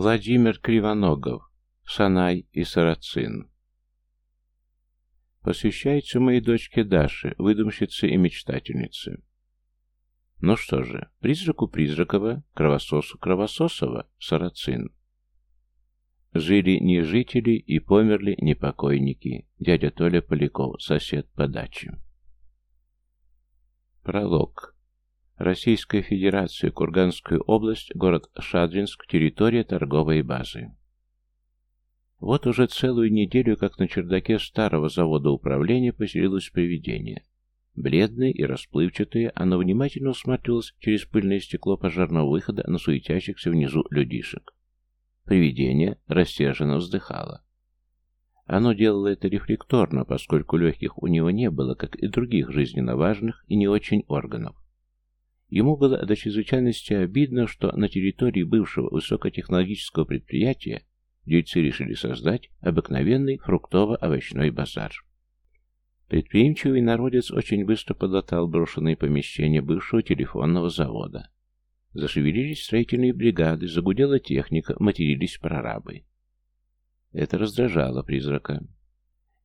Владимир Кривоногов. Санай и Сарацин. Посвящается моей дочке Даше, выдумщице и мечтательнице. Ну что же, призраку Призракова, кровососу Кровососова, Сарацин. Жили не жители и померли не покойники. Дядя Толя Поляков, сосед по даче. Пролог. Российская Федерация, Курганская область, город Шадринск, территория торговой базы. Вот уже целую неделю, как на чердаке старого завода управления поселилось привидение. Бледное и расплывчатое, оно внимательно усматривалось через пыльное стекло пожарного выхода на суетящихся внизу людишек. Привидение рассерженно вздыхало. Оно делало это рефлекторно, поскольку легких у него не было, как и других жизненно важных и не очень органов. Ему было до чрезвычайности обидно, что на территории бывшего высокотехнологического предприятия дельцы решили создать обыкновенный фруктово-овощной базар. Предприимчивый народец очень быстро подлатал брошенные помещения бывшего телефонного завода. Зашевелились строительные бригады, загудела техника, матерились прорабы. Это раздражало призрака.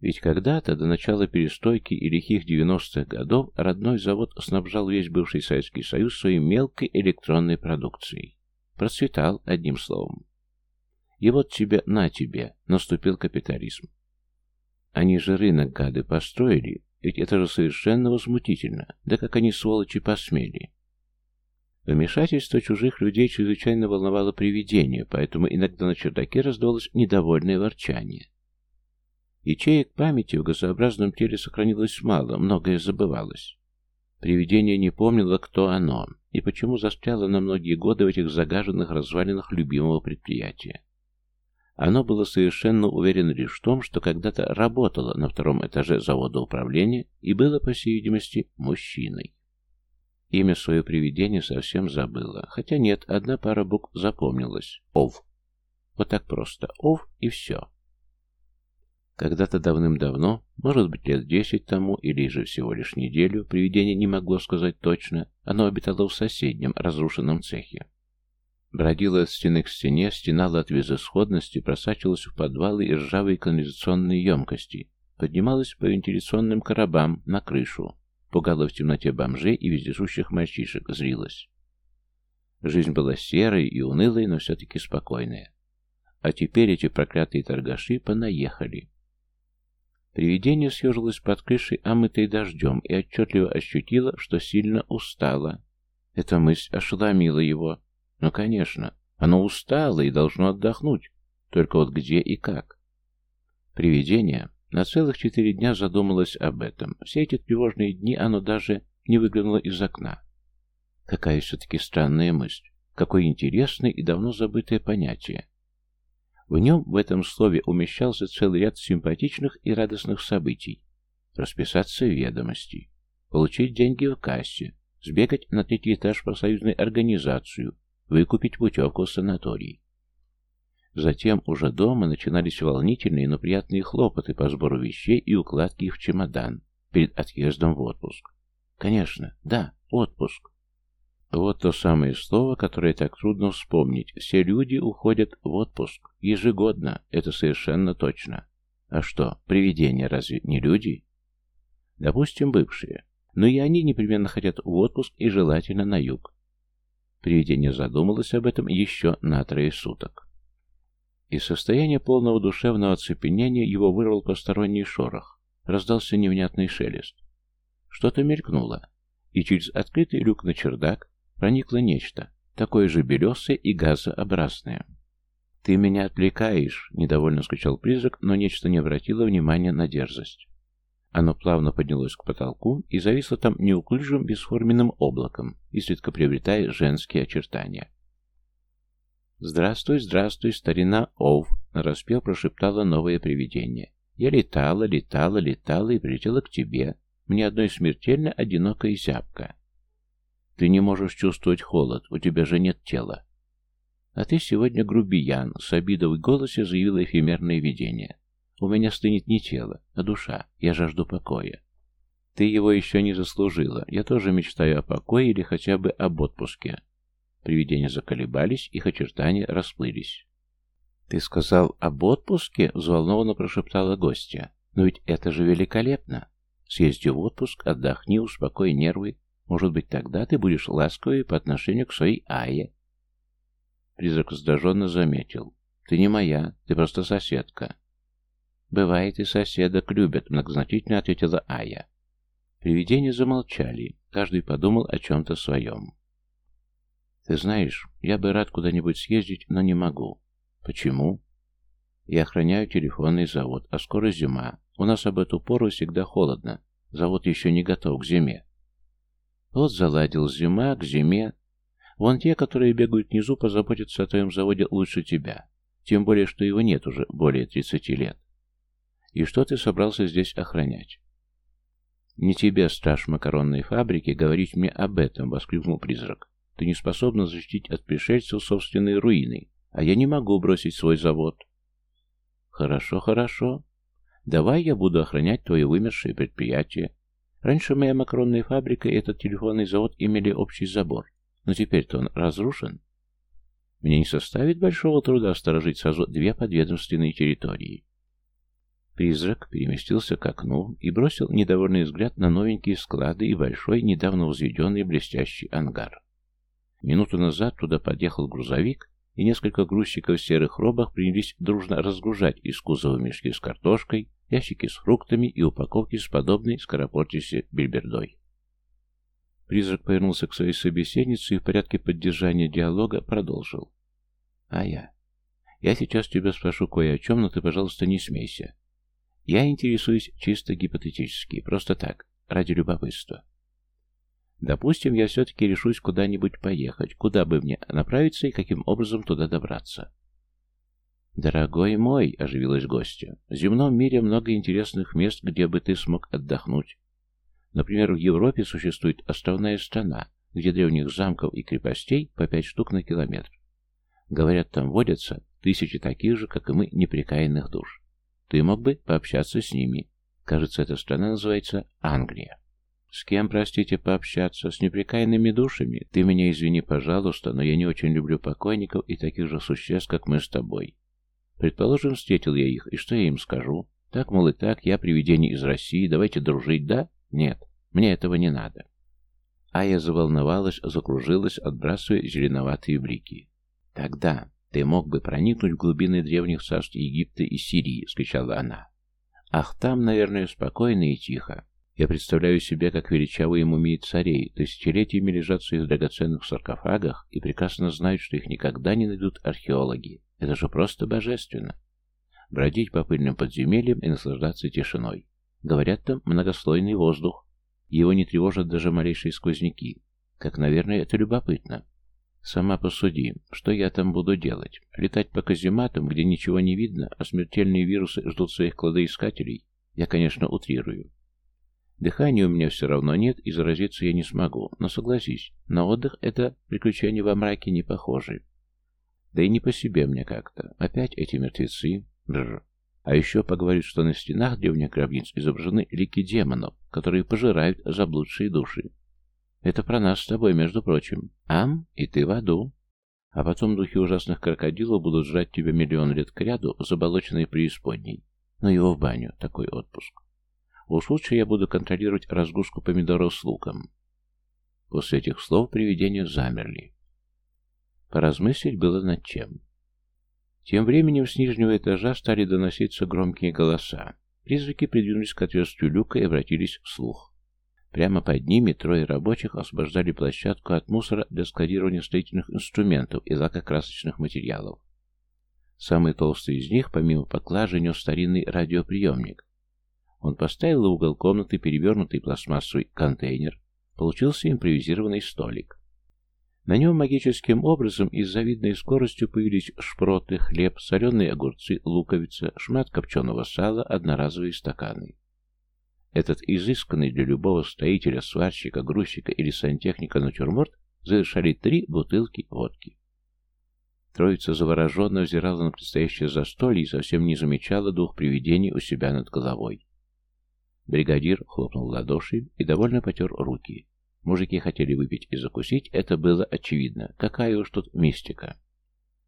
Ведь когда-то, до начала перестройки и лихих 90-х годов, родной завод снабжал весь бывший Советский Союз своей мелкой электронной продукцией. Процветал, одним словом. И вот тебе, на тебе, наступил капитализм. Они же рынок, гады, построили, ведь это же совершенно возмутительно, да как они, сволочи, посмели. Вмешательство чужих людей чрезвычайно волновало привидение, поэтому иногда на чердаке раздавалось недовольное ворчание. Ячеек памяти в газообразном теле сохранилось мало, многое забывалось. Привидение не помнило, кто оно, и почему застряло на многие годы в этих загаженных развалинах любимого предприятия. Оно было совершенно уверено лишь в том, что когда-то работало на втором этаже завода управления и было, по всей видимости, мужчиной. Имя свое привидение совсем забыло, хотя нет, одна пара букв запомнилась. Ов. Вот так просто. Ов и все. Когда-то давным-давно, может быть лет десять тому, или же всего лишь неделю, привидение не могло сказать точно, оно обитало в соседнем, разрушенном цехе. Бродило от стены к стене, стенало от безысходности, просачивалось в подвалы и ржавые канализационные емкости, поднималось по вентиляционным коробам на крышу, пугало в темноте бомжей и вездесущих мальчишек, зрилось. Жизнь была серой и унылой, но все-таки спокойная. А теперь эти проклятые торгаши понаехали. Привидение съежилось под крышей, омытой дождем, и отчетливо ощутило, что сильно устало. Эта мысль ошеломила его. Ну, конечно, оно устало и должно отдохнуть. Только вот где и как? Привидение на целых четыре дня задумалось об этом. Все эти тревожные дни оно даже не выглянуло из окна. Какая все-таки странная мысль. Какое интересное и давно забытое понятие. В нем, в этом слове, умещался целый ряд симпатичных и радостных событий. Расписаться в ведомости, получить деньги в кассе, сбегать на третий этаж профсоюзной организацию, выкупить путевку в санаторий. Затем уже дома начинались волнительные, но приятные хлопоты по сбору вещей и укладке их в чемодан перед отъездом в отпуск. Конечно, да, отпуск. Вот то самое слово, которое так трудно вспомнить. Все люди уходят в отпуск. Ежегодно. Это совершенно точно. А что, привидения разве не люди? Допустим, бывшие. Но и они непременно хотят в отпуск и желательно на юг. Привидение задумалось об этом еще на трое суток. Из состояния полного душевного оцепенения его вырвал посторонний шорох. Раздался невнятный шелест. Что-то мелькнуло, и через открытый люк на чердак проникло нечто, такое же белесое и газообразное. «Ты меня отвлекаешь», — недовольно скучал призрак, но нечто не обратило внимания на дерзость. Оно плавно поднялось к потолку и зависло там неуклюжим бесформенным облаком, изредка приобретая женские очертания. «Здравствуй, здравствуй, старина Ов!» — нараспев прошептало новое привидение. «Я летала, летала, летала и прилетела к тебе. Мне одной смертельно одинокая зябка. Ты не можешь чувствовать холод, у тебя же нет тела. А ты сегодня грубиян, с обидой в голосе заявило эфемерное видение. У меня стынет не тело, а душа, я жажду покоя. Ты его еще не заслужила, я тоже мечтаю о покое или хотя бы об отпуске. Привидения заколебались, их очертания расплылись. «Ты сказал об отпуске?» — взволнованно прошептала гостья. «Но ведь это же великолепно! Съезди в отпуск, отдохни, успокой нервы. Может быть, тогда ты будешь ласковее по отношению к своей Ае». Призрак раздраженно заметил. «Ты не моя, ты просто соседка». «Бывает, и соседок любят», — многозначительно ответила Ая. Привидения замолчали, каждый подумал о чем-то своем. «Ты знаешь, я бы рад куда-нибудь съездить, но не могу. Почему? Я охраняю телефонный завод, а скоро зима. У нас об эту пору всегда холодно. Завод еще не готов к зиме. Вот заладил зима к зиме. Вон те, которые бегают внизу, позаботятся о твоем заводе лучше тебя. Тем более, что его нет уже более 30 лет. И что ты собрался здесь охранять? «Не тебе, страж макаронной фабрики, говорить мне об этом!» — воскликнул призрак. «Ты не способна защитить от пришельцев собственные руины. А я не могу бросить свой завод. Хорошо, хорошо. Давай я буду охранять твое вымершее предприятие. Раньше моя макаронная фабрика и этот телефонный завод имели общий забор, но теперь-то он разрушен. Мне не составит большого труда сторожить сразу две подведомственные территории. Призрак переместился к окну и бросил недовольный взгляд на новенькие склады и большой, недавно возведенный блестящий ангар. Минуту назад туда подъехал грузовик, и несколько грузчиков в серых робах принялись дружно разгружать из кузова мешки с картошкой, ящики с фруктами и упаковки с подобной скоропортящейся бельбердой. Призрак повернулся к своей собеседнице и в порядке поддержания диалога продолжил. «А я? Я сейчас тебя спрошу кое о чем, но ты, пожалуйста, не смейся. Я интересуюсь чисто гипотетически, просто так, ради любопытства. Допустим, я все-таки решусь куда-нибудь поехать. Куда бы мне направиться и каким образом туда добраться? «Дорогой мой», — оживилась гостья, — «в земном мире много интересных мест, где бы ты смог отдохнуть. Например, в Европе существует островная страна, где древних замков и крепостей по пять штук на километр. Говорят, там водятся тысячи таких же, как и мы, неприкаянных душ. Ты мог бы пообщаться с ними. Кажется, эта страна называется Англия. «С кем, простите, пообщаться? С неприкаянными душами? Ты меня извини, пожалуйста, но я не очень люблю покойников и таких же существ, как мы с тобой. Предположим, встретил я их, и что я им скажу? Так, мол, и так, я привидение из России, давайте дружить, да? Нет, мне этого не надо». А я заволновалась, закружилась, отбрасывая зеленоватые блики. «Тогда ты мог бы проникнуть в глубины древних царств Египта и Сирии», — скричала она. «Ах, там, наверное, спокойно и тихо. Я представляю себе, как величавые мумии царей тысячелетиями лежат в своих драгоценных саркофагах и прекрасно знают, что их никогда не найдут археологи. Это же просто божественно. Бродить по пыльным подземельям и наслаждаться тишиной. Говорят, там многослойный воздух. Его не тревожат даже малейшие сквозняки. Как, наверное, это любопытно. Сама посуди, что я там буду делать? Летать по казематам, где ничего не видно, а смертельные вирусы ждут своих кладоискателей? Я, конечно, утрирую. Дыхания у меня все равно нет, и заразиться я не смогу. Но согласись, на отдых это приключение во мраке не похоже. Да и не по себе мне как-то. Опять эти мертвецы. Бррр. А еще поговорят, что на стенах древних гробниц изображены лики демонов, которые пожирают заблудшие души. Это про нас с тобой, между прочим. Ам, и ты в аду. А потом духи ужасных крокодилов будут жрать тебя миллион лет к ряду, заболоченной преисподней. Ну его в баню, такой отпуск. Уж лучше я буду контролировать разгрузку помидоров с луком. После этих слов привидения замерли. Поразмыслить было над чем. Тем временем с нижнего этажа стали доноситься громкие голоса. Призраки придвинулись к отверстию люка и обратились вслух. Прямо под ними трое рабочих освобождали площадку от мусора для складирования строительных инструментов и лакокрасочных материалов. Самый толстый из них, помимо поклажи, нес старинный радиоприемник, он поставил в угол комнаты перевернутый пластмассовый контейнер. Получился импровизированный столик. На нем магическим образом и с завидной скоростью появились шпроты, хлеб, соленые огурцы, луковица, шмат копченого сала, одноразовые стаканы. Этот изысканный для любого строителя, сварщика, грузчика или сантехника натюрморт завершали три бутылки водки. Троица завороженно взирала на предстоящее застолье и совсем не замечала двух привидений у себя над головой. Бригадир хлопнул ладоши и довольно потер руки. Мужики хотели выпить и закусить, это было очевидно. Какая уж тут мистика.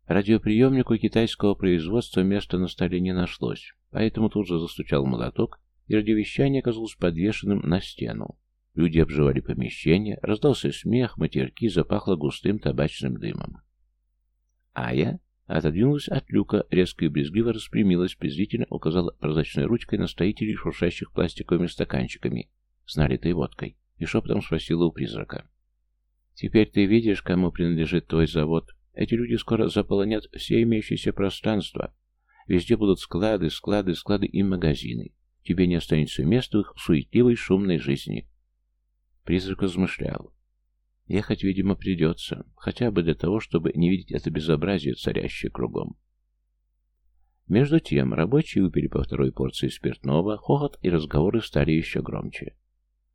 Радиоприемнику китайского производства места на столе не нашлось, поэтому тут же застучал молоток, и радиовещание оказалось подвешенным на стену. Люди обживали помещение, раздался смех, матерки, запахло густым табачным дымом. Ая отодвинулась от люка, резко и брезгливо распрямилась, презрительно указала прозрачной ручкой на стоителей, шуршащих пластиковыми стаканчиками с налитой водкой, и шепотом спросила у призрака. «Теперь ты видишь, кому принадлежит твой завод? Эти люди скоро заполонят все имеющиеся пространства. Везде будут склады, склады, склады и магазины. Тебе не останется места в их суетливой, шумной жизни». Призрак размышлял. Ехать, видимо, придется, хотя бы для того, чтобы не видеть это безобразие, царящее кругом. Между тем, рабочие выпили по второй порции спиртного, хохот и разговоры стали еще громче.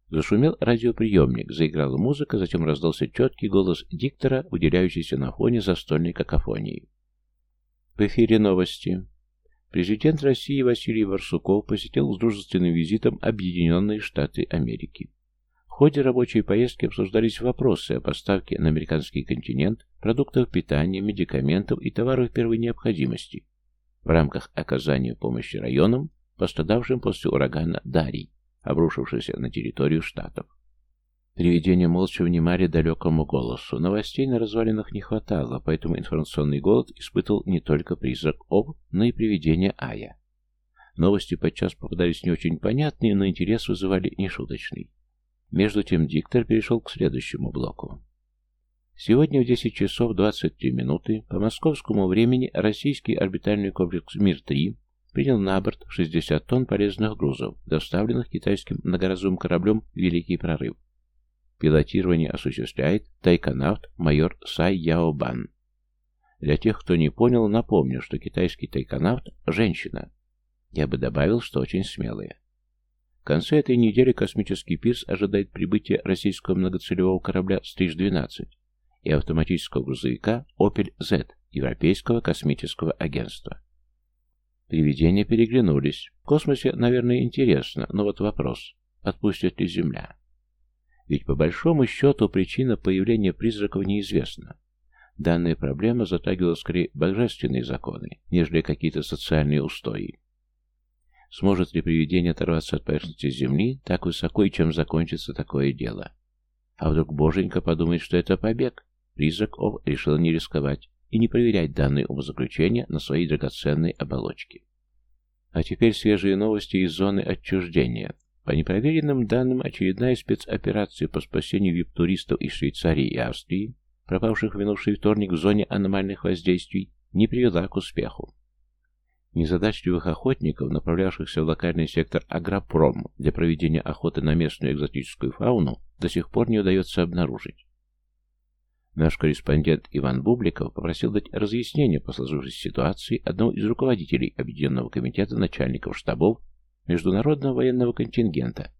Зашумел радиоприемник, заиграла музыка, затем раздался четкий голос диктора, уделяющийся на фоне застольной какофонии. В эфире новости. Президент России Василий Варсуков посетил с дружественным визитом Объединенные Штаты Америки ходе рабочей поездки обсуждались вопросы о поставке на американский континент продуктов питания, медикаментов и товаров первой необходимости в рамках оказания помощи районам, пострадавшим после урагана Дарий, обрушившегося на территорию штатов. Привидения молча внимали далекому голосу. Новостей на развалинах не хватало, поэтому информационный голод испытывал не только призрак Об, но и привидение Ая. Новости подчас попадались не очень понятные, но интерес вызывали нешуточный. Между тем диктор перешел к следующему блоку. Сегодня в 10 часов 23 минуты по московскому времени российский орбитальный комплекс «Мир-3» принял на борт 60 тонн полезных грузов, доставленных китайским многоразовым кораблем «Великий прорыв». Пилотирование осуществляет тайконавт майор Сай Яо Бан. Для тех, кто не понял, напомню, что китайский тайконавт – женщина. Я бы добавил, что очень смелая. В конце этой недели космический пирс ожидает прибытия российского многоцелевого корабля «Стриж-12» и автоматического грузовика «Опель Z» Европейского космического агентства. Привидения переглянулись. В космосе, наверное, интересно, но вот вопрос, отпустит ли Земля? Ведь по большому счету причина появления призраков неизвестна. Данная проблема затрагивала скорее божественные законы, нежели какие-то социальные устои. Сможет ли привидение оторваться от поверхности земли так высоко и чем закончится такое дело? А вдруг боженька подумает, что это побег? Призрак Ов решил не рисковать и не проверять данные умозаключения на своей драгоценной оболочке. А теперь свежие новости из зоны отчуждения. По непроверенным данным, очередная спецоперация по спасению вип-туристов из Швейцарии и Австрии, пропавших в минувший вторник в зоне аномальных воздействий, не привела к успеху. Незадачливых охотников, направлявшихся в локальный сектор Агропром для проведения охоты на местную экзотическую фауну, до сих пор не удается обнаружить. Наш корреспондент Иван Бубликов попросил дать разъяснение по сложившейся ситуации одного из руководителей Объединенного комитета начальников штабов Международного военного контингента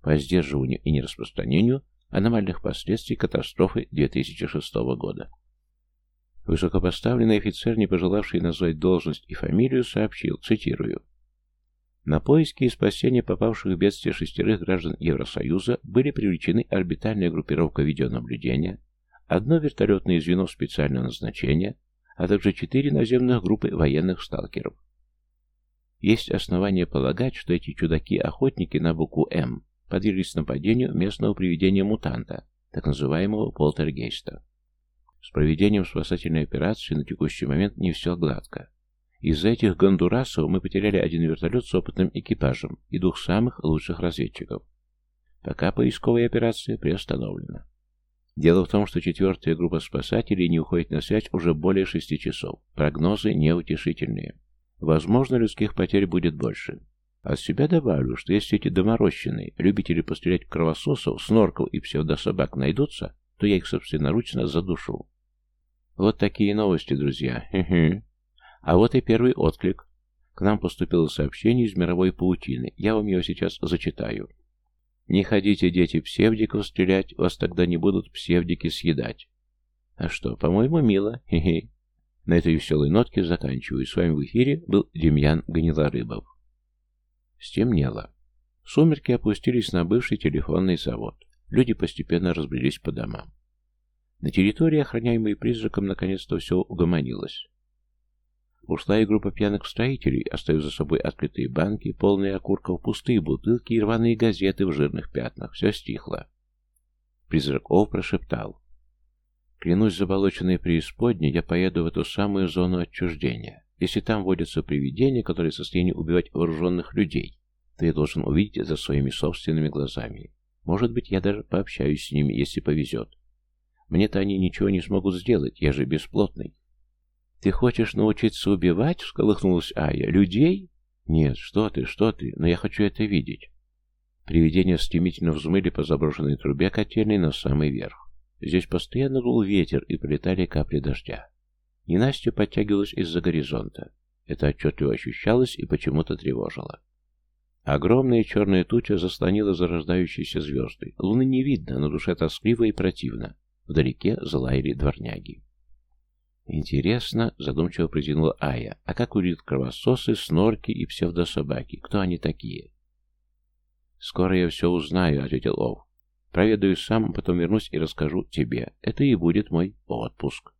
по сдерживанию и нераспространению аномальных последствий катастрофы 2006 года. Высокопоставленный офицер, не пожелавший назвать должность и фамилию, сообщил, цитирую, «На поиски и спасение попавших в бедствие шестерых граждан Евросоюза были привлечены орбитальная группировка видеонаблюдения, одно вертолетное звено специального назначения, а также четыре наземных группы военных сталкеров. Есть основания полагать, что эти чудаки-охотники на букву «М» подверглись нападению местного привидения-мутанта, так называемого полтергейста. С проведением спасательной операции на текущий момент не все гладко. Из-за этих гондурасов мы потеряли один вертолет с опытным экипажем и двух самых лучших разведчиков. Пока поисковая операция приостановлена. Дело в том, что четвертая группа спасателей не уходит на связь уже более шести часов. Прогнозы неутешительные. Возможно, людских потерь будет больше. От себя добавлю, что если эти доморощенные любители пострелять кровососов, снорков и псевдособак найдутся, то я их собственноручно задушу. Вот такие новости, друзья. А вот и первый отклик. К нам поступило сообщение из мировой паутины. Я вам его сейчас зачитаю. Не ходите, дети, псевдиков стрелять, вас тогда не будут псевдики съедать. А что, по-моему, мило. Хе-хе. На этой веселой нотке заканчиваю. С вами в эфире был Демьян Гнилорыбов. Стемнело. Сумерки опустились на бывший телефонный завод. Люди постепенно разбрелись по домам. На территории, охраняемой призраком, наконец-то все угомонилось. Ушла и группа пьяных строителей, оставив за собой открытые банки, полные окурков, пустые бутылки и рваные газеты в жирных пятнах. Все стихло. Призрак Ов прошептал. «Клянусь заболоченной преисподней, я поеду в эту самую зону отчуждения. Если там водятся привидения, которые в состоянии убивать вооруженных людей, то я должен увидеть это своими собственными глазами. Может быть, я даже пообщаюсь с ними, если повезет. Мне-то они ничего не смогут сделать, я же бесплотный. «Ты хочешь научиться убивать?» — всколыхнулась Ая. «Людей?» «Нет, что ты, что ты, но я хочу это видеть». Привидения стремительно взмыли по заброшенной трубе котельной на самый верх. Здесь постоянно дул ветер и прилетали капли дождя. И Настя подтягивалась из-за горизонта. Это отчетливо ощущалось и почему-то тревожило. Огромная черная туча заслонила зарождающиеся звезды. Луны не видно, на душе тоскливо и противно. Вдалеке залаяли дворняги. «Интересно», — задумчиво протянула Ая, «а как выглядят кровососы, снорки и псевдособаки? Кто они такие?» «Скоро я все узнаю», — ответил Ов. «Проведаю сам, потом вернусь и расскажу тебе. Это и будет мой отпуск».